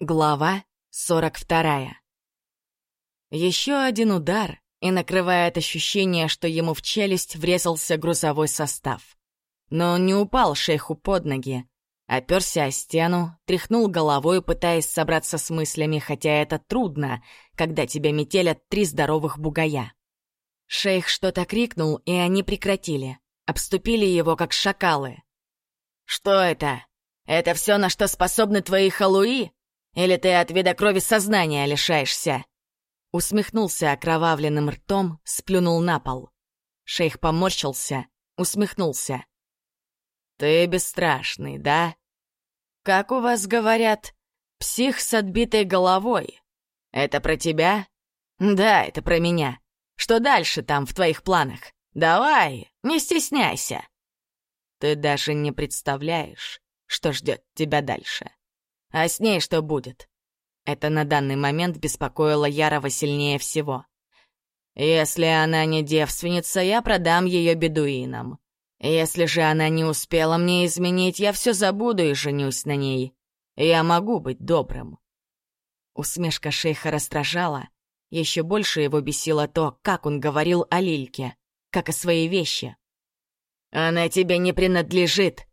Глава 42 Еще один удар, и накрывает ощущение, что ему в челюсть врезался грузовой состав. Но он не упал шейху под ноги, оперся о стену, тряхнул головой, пытаясь собраться с мыслями, хотя это трудно, когда тебя метелят три здоровых бугая. Шейх что-то крикнул, и они прекратили, обступили его, как шакалы. «Что это? Это все, на что способны твои халуи?» Или ты от вида крови сознания лишаешься?» Усмехнулся окровавленным ртом, сплюнул на пол. Шейх поморщился, усмехнулся. «Ты бесстрашный, да? Как у вас говорят, псих с отбитой головой. Это про тебя? Да, это про меня. Что дальше там в твоих планах? Давай, не стесняйся!» Ты даже не представляешь, что ждет тебя дальше. А с ней что будет? Это на данный момент беспокоило Ярова сильнее всего. Если она не девственница, я продам ее бедуинам. Если же она не успела мне изменить, я все забуду и женюсь на ней. Я могу быть добрым. Усмешка шейха раздражала. Еще больше его бесило то, как он говорил о Лильке, как о своей вещи. «Она тебе не принадлежит.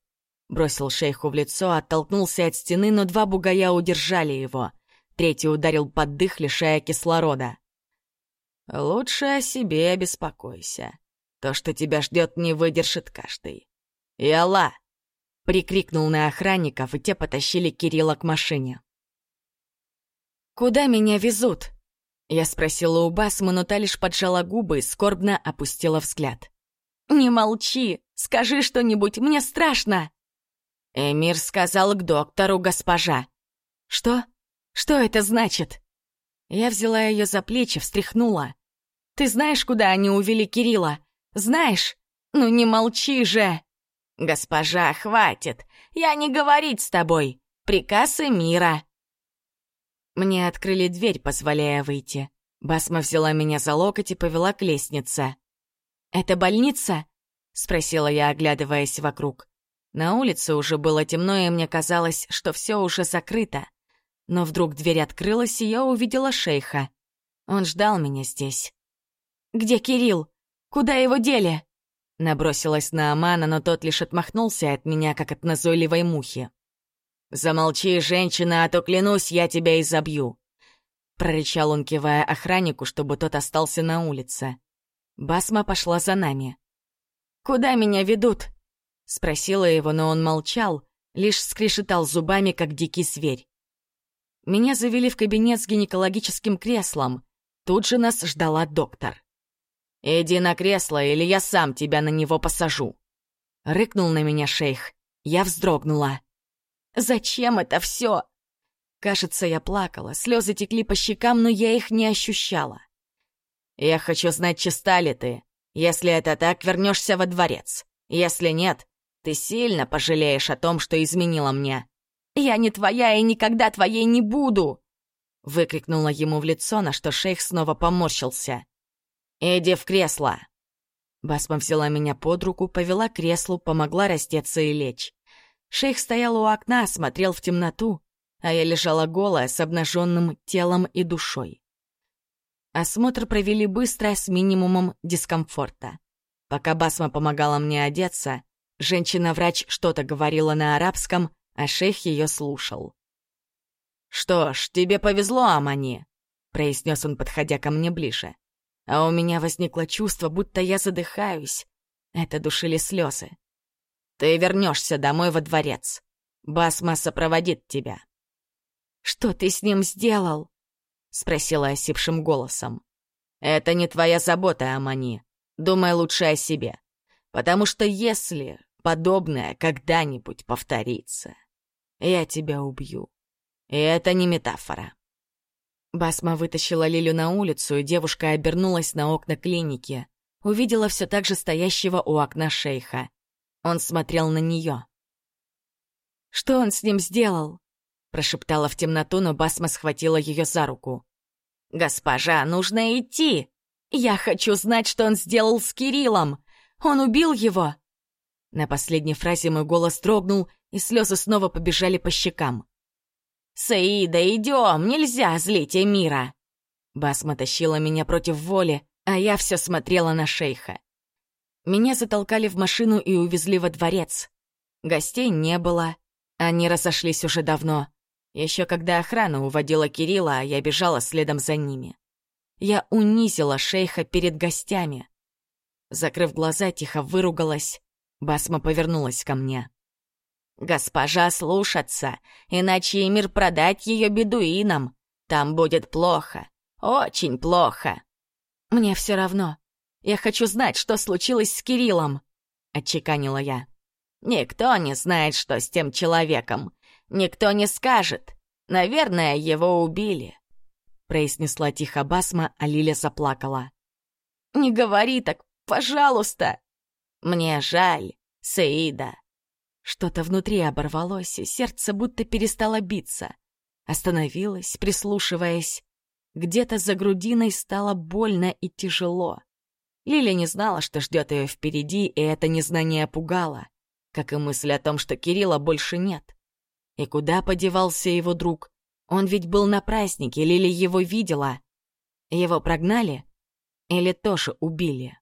Бросил шейху в лицо, оттолкнулся от стены, но два бугая удержали его. Третий ударил под дых, лишая кислорода. «Лучше о себе беспокойся. То, что тебя ждет, не выдержит каждый. Яла!» Прикрикнул на охранников, и те потащили Кирилла к машине. «Куда меня везут?» Я спросила у Басмы, но та лишь поджала губы и скорбно опустила взгляд. «Не молчи! Скажи что-нибудь, мне страшно!» Эмир сказал к доктору, госпожа. Что? Что это значит? Я взяла ее за плечи, встряхнула. Ты знаешь, куда они увели Кирилла? Знаешь? Ну не молчи же! Госпожа, хватит! Я не говорить с тобой! Приказ Эмира! Мне открыли дверь, позволяя выйти. Басма взяла меня за локоть и повела к лестнице. «Это больница?» — спросила я, оглядываясь вокруг. На улице уже было темно, и мне казалось, что все уже закрыто. Но вдруг дверь открылась, и я увидела шейха. Он ждал меня здесь. «Где Кирилл? Куда его дели?» Набросилась на Амана, но тот лишь отмахнулся от меня, как от назойливой мухи. «Замолчи, женщина, а то, клянусь, я тебя изобью!» Прорычал он, кивая охраннику, чтобы тот остался на улице. Басма пошла за нами. «Куда меня ведут?» Спросила его, но он молчал, лишь скрешетал зубами, как дикий зверь. Меня завели в кабинет с гинекологическим креслом. Тут же нас ждала доктор. «Иди на кресло, или я сам тебя на него посажу!» Рыкнул на меня шейх. Я вздрогнула. «Зачем это все?» Кажется, я плакала, слезы текли по щекам, но я их не ощущала. «Я хочу знать, чиста ли ты. Если это так, вернешься во дворец. Если нет, ты сильно пожалеешь о том, что изменила мне. Я не твоя и никогда твоей не буду!» Выкрикнула ему в лицо, на что шейх снова поморщился. «Иди в кресло!» Басма взяла меня под руку, повела к креслу, помогла растеться и лечь. Шейх стоял у окна, смотрел в темноту, а я лежала голая, с обнаженным телом и душой. Осмотр провели быстро, с минимумом дискомфорта. Пока Басма помогала мне одеться, Женщина-врач что-то говорила на арабском, а шейх ее слушал. «Что ж, тебе повезло, Амани», — произнес он, подходя ко мне ближе. А у меня возникло чувство, будто я задыхаюсь. Это душили слезы. «Ты вернешься домой во дворец. Басма сопроводит тебя». «Что ты с ним сделал?» — спросила осипшим голосом. «Это не твоя забота, Амани. Думай лучше о себе. Потому что если подобное когда-нибудь повторится, я тебя убью. И это не метафора. Басма вытащила Лилю на улицу, и девушка обернулась на окна клиники. Увидела все так же стоящего у окна шейха. Он смотрел на нее. «Что он с ним сделал?» Прошептала в темноту, но Басма схватила ее за руку. «Госпожа, нужно идти! Я хочу знать, что он сделал с Кириллом! Он убил его!» На последней фразе мой голос дрогнул, и слезы снова побежали по щекам. «Саида, идем, нельзя злить Эмира!» Басма тащила меня против воли, а я все смотрела на шейха. Меня затолкали в машину и увезли во дворец. Гостей не было, они разошлись уже давно. Еще когда охрана уводила Кирилла, а я бежала следом за ними. Я унизила шейха перед гостями. Закрыв глаза, тихо выругалась. Басма повернулась ко мне. «Госпожа слушаться, иначе Эмир продать ее бедуинам. Там будет плохо, очень плохо». «Мне все равно. Я хочу знать, что случилось с Кириллом», — отчеканила я. «Никто не знает, что с тем человеком. Никто не скажет. Наверное, его убили», — произнесла тихо Басма, а Лиля заплакала. «Не говори так, пожалуйста!» «Мне жаль, Саида». Что-то внутри оборвалось, и сердце будто перестало биться. Остановилось, прислушиваясь. Где-то за грудиной стало больно и тяжело. Лиля не знала, что ждет ее впереди, и это незнание пугало, как и мысль о том, что Кирилла больше нет. И куда подевался его друг? Он ведь был на празднике, Лили его видела. Его прогнали или тоже убили?